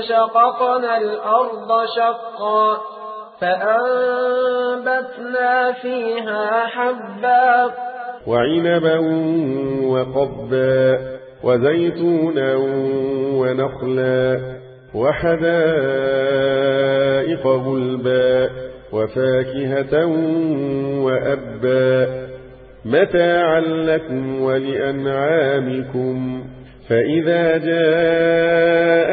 شققنا الأرض شقا فأنبتنا فيها حبا وعنبا وقبا وزيتونا ونخلا وحدائق غلبا وفاكهة وأبا متاعا لكم ولأنعامكم فإذا